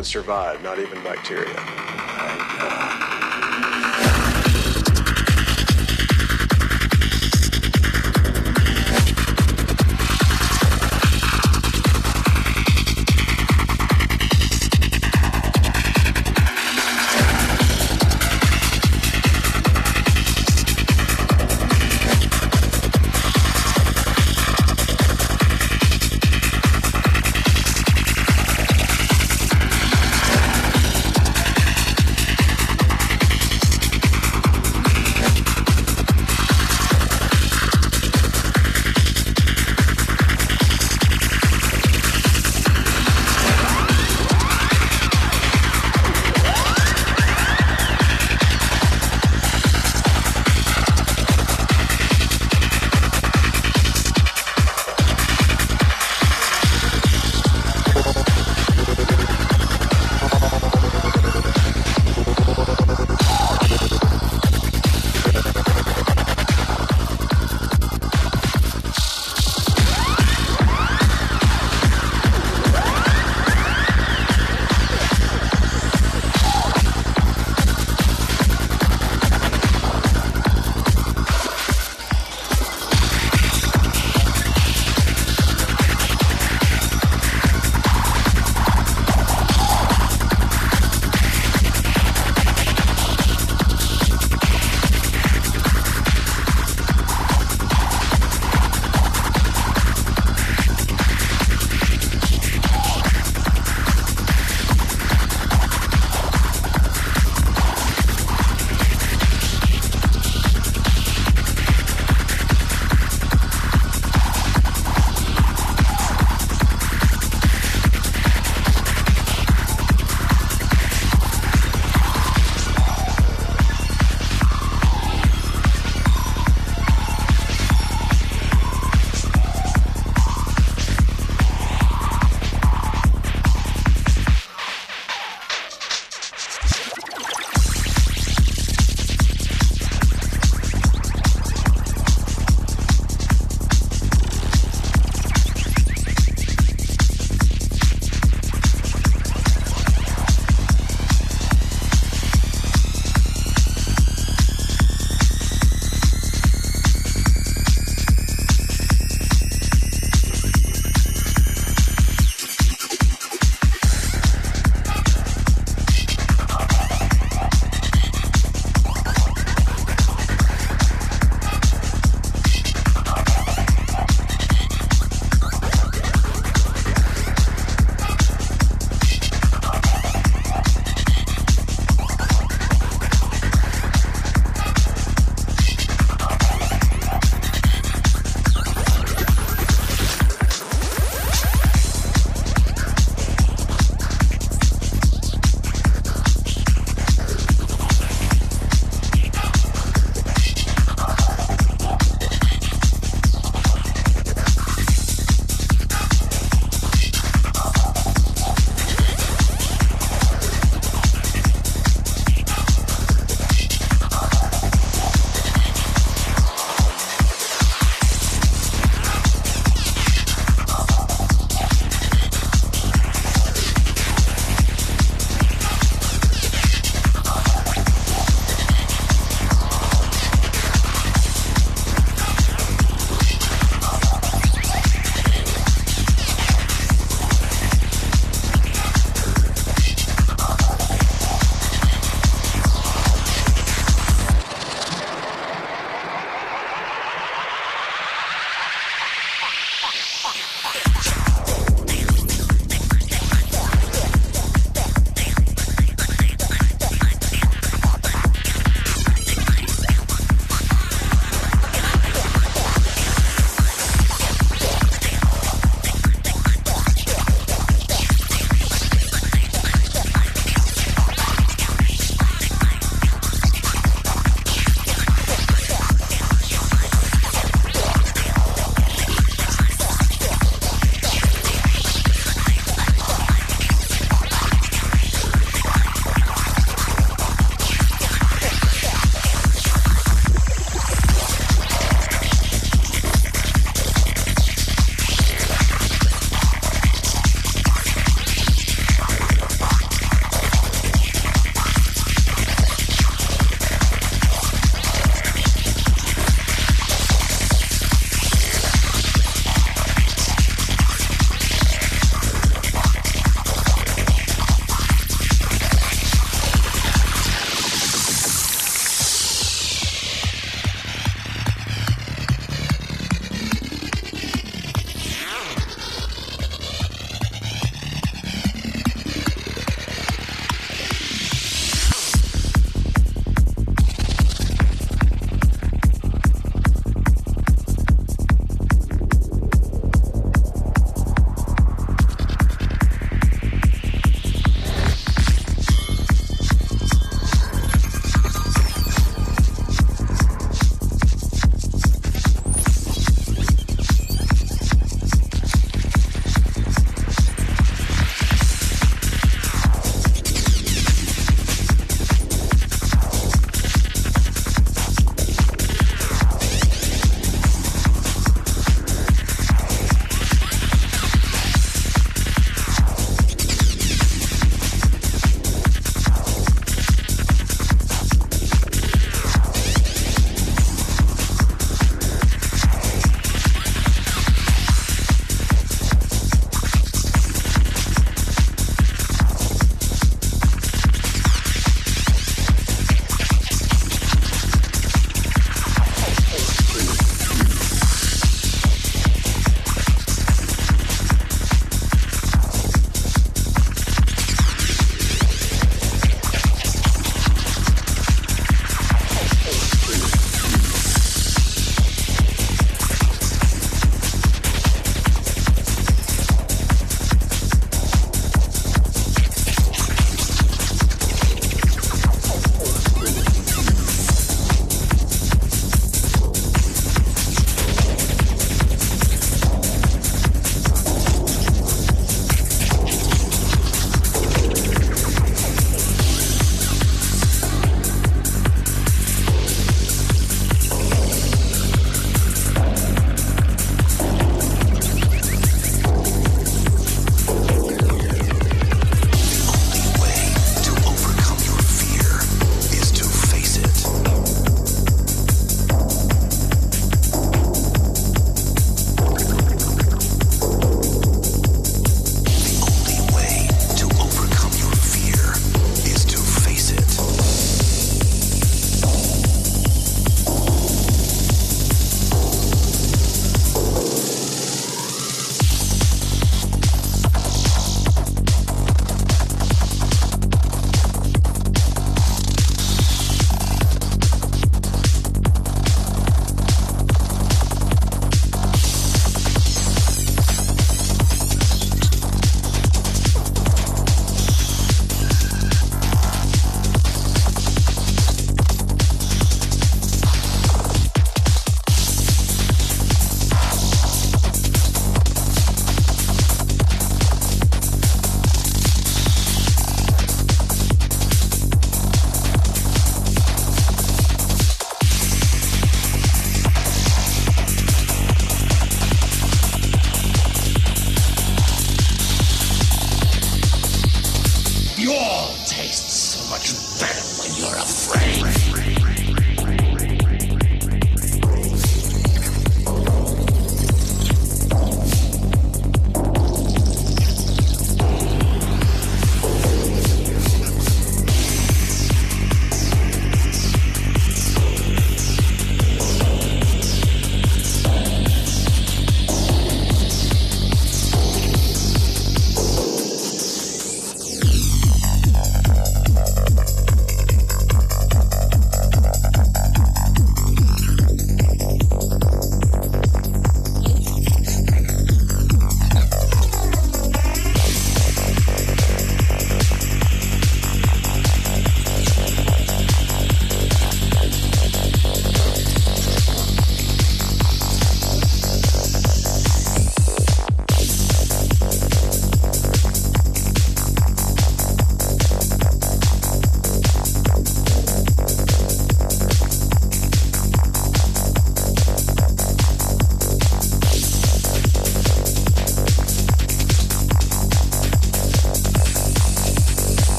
would survive, not even bacteria.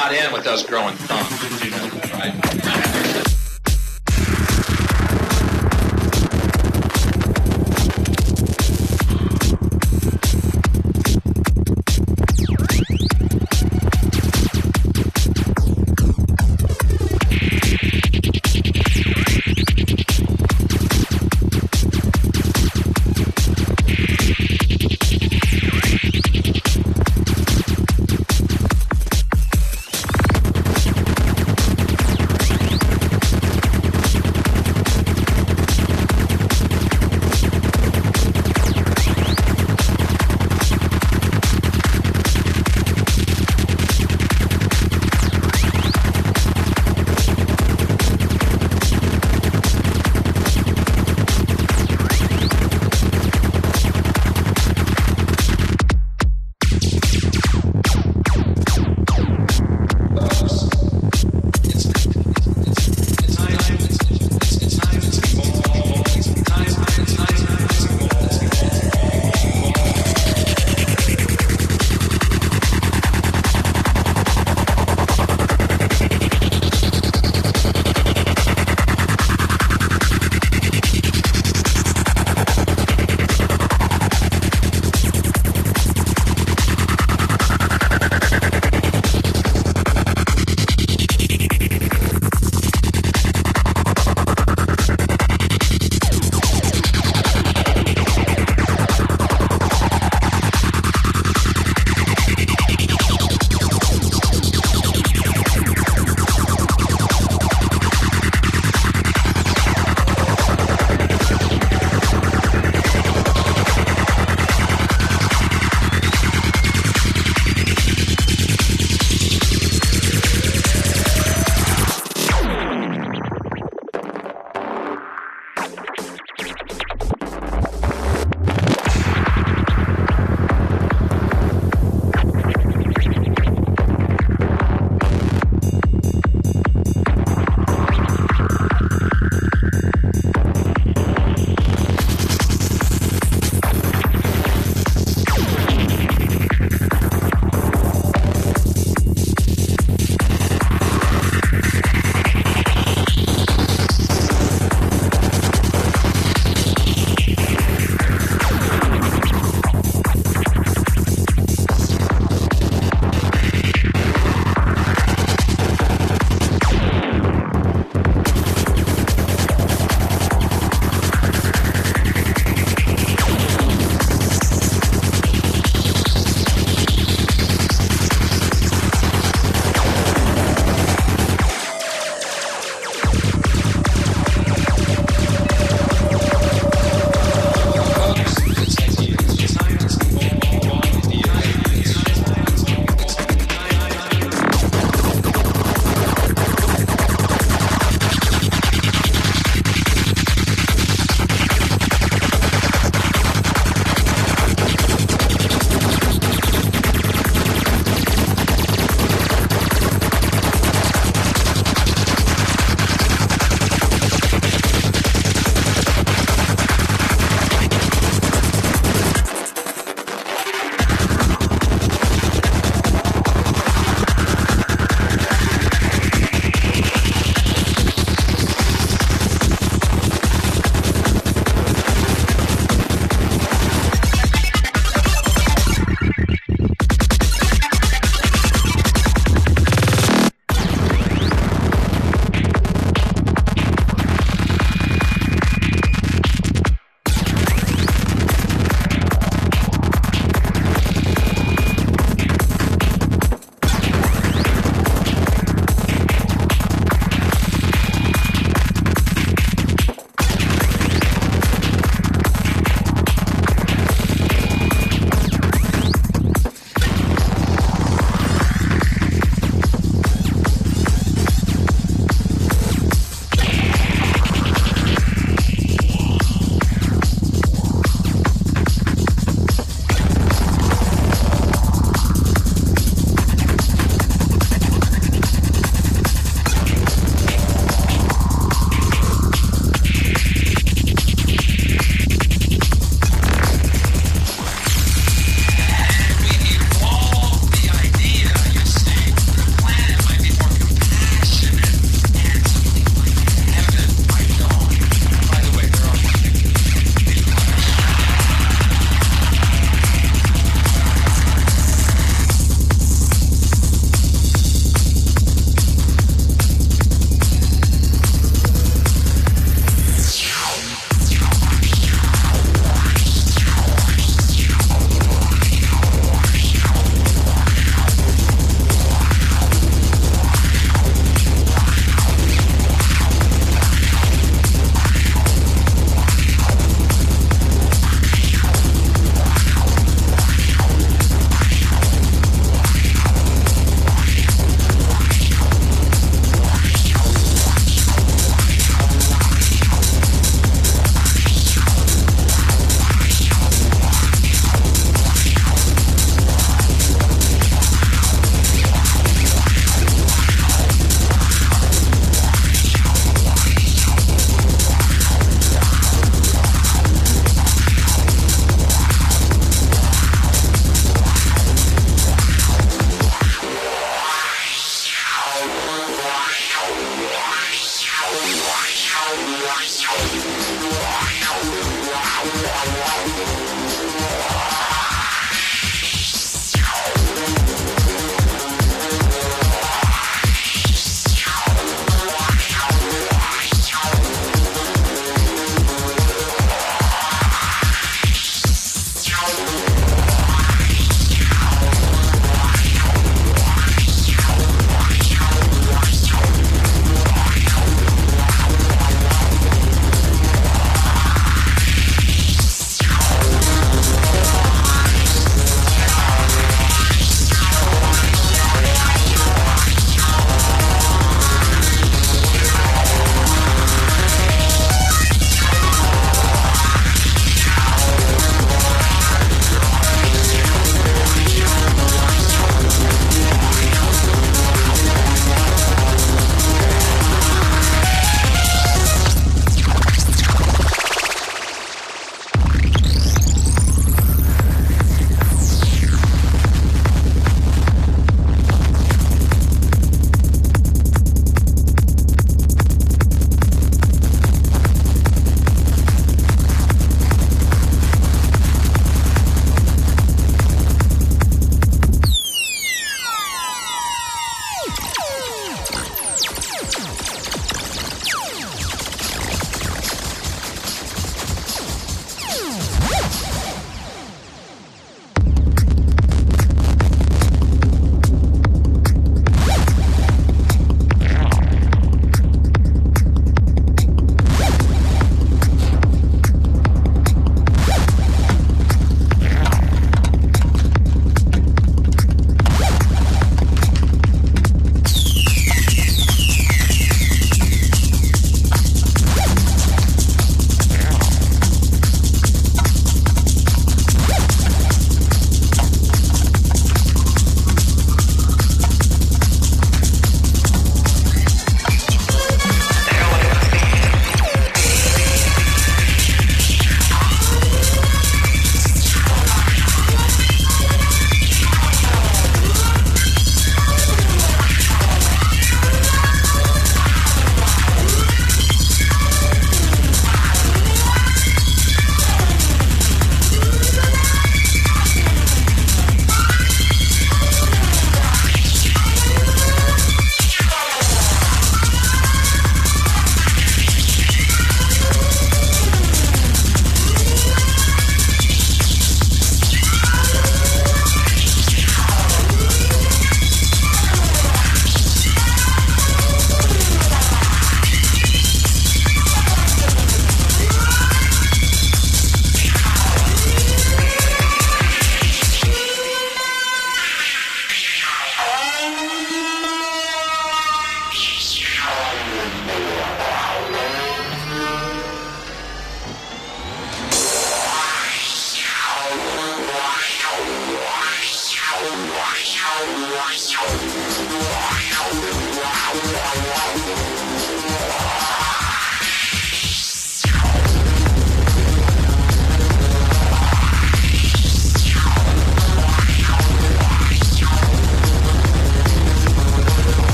Not end with us growing